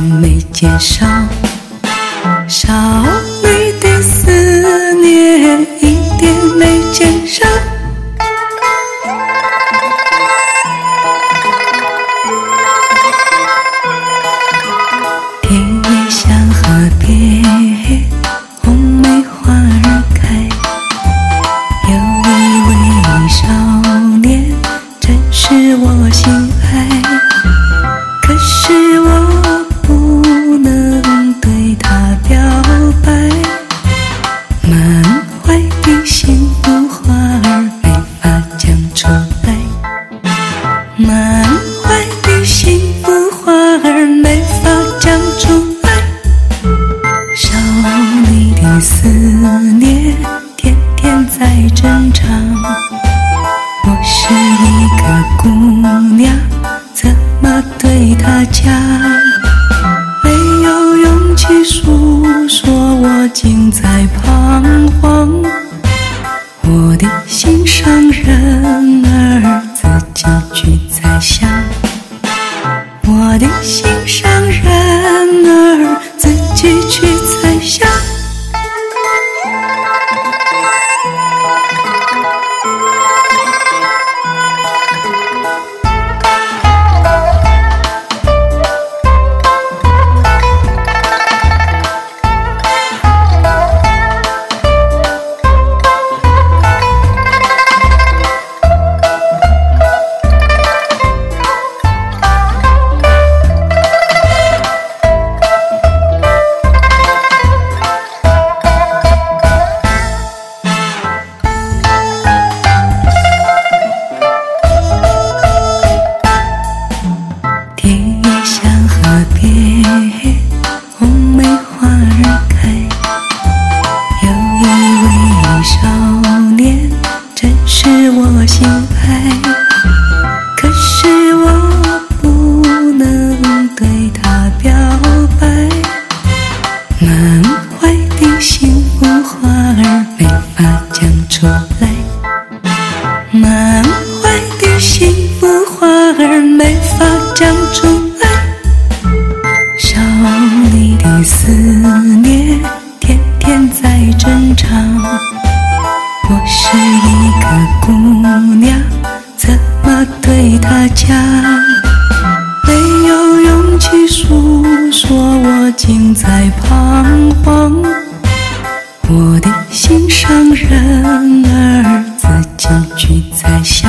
没减少，少女的思念一点没减少。田野像河边，红梅花儿开，有一位少年，正是我心爱。满怀的幸福花儿没法讲出来，满怀的幸福花儿没法讲出来，少女的思念天天在争吵，我是一个姑娘，怎么对他讲？竟在彷徨。讲出来，想你的思念天天在争吵。我是一个姑娘，怎么对他讲？没有勇气诉说，我尽在彷徨。我的心上人儿，自己去猜想。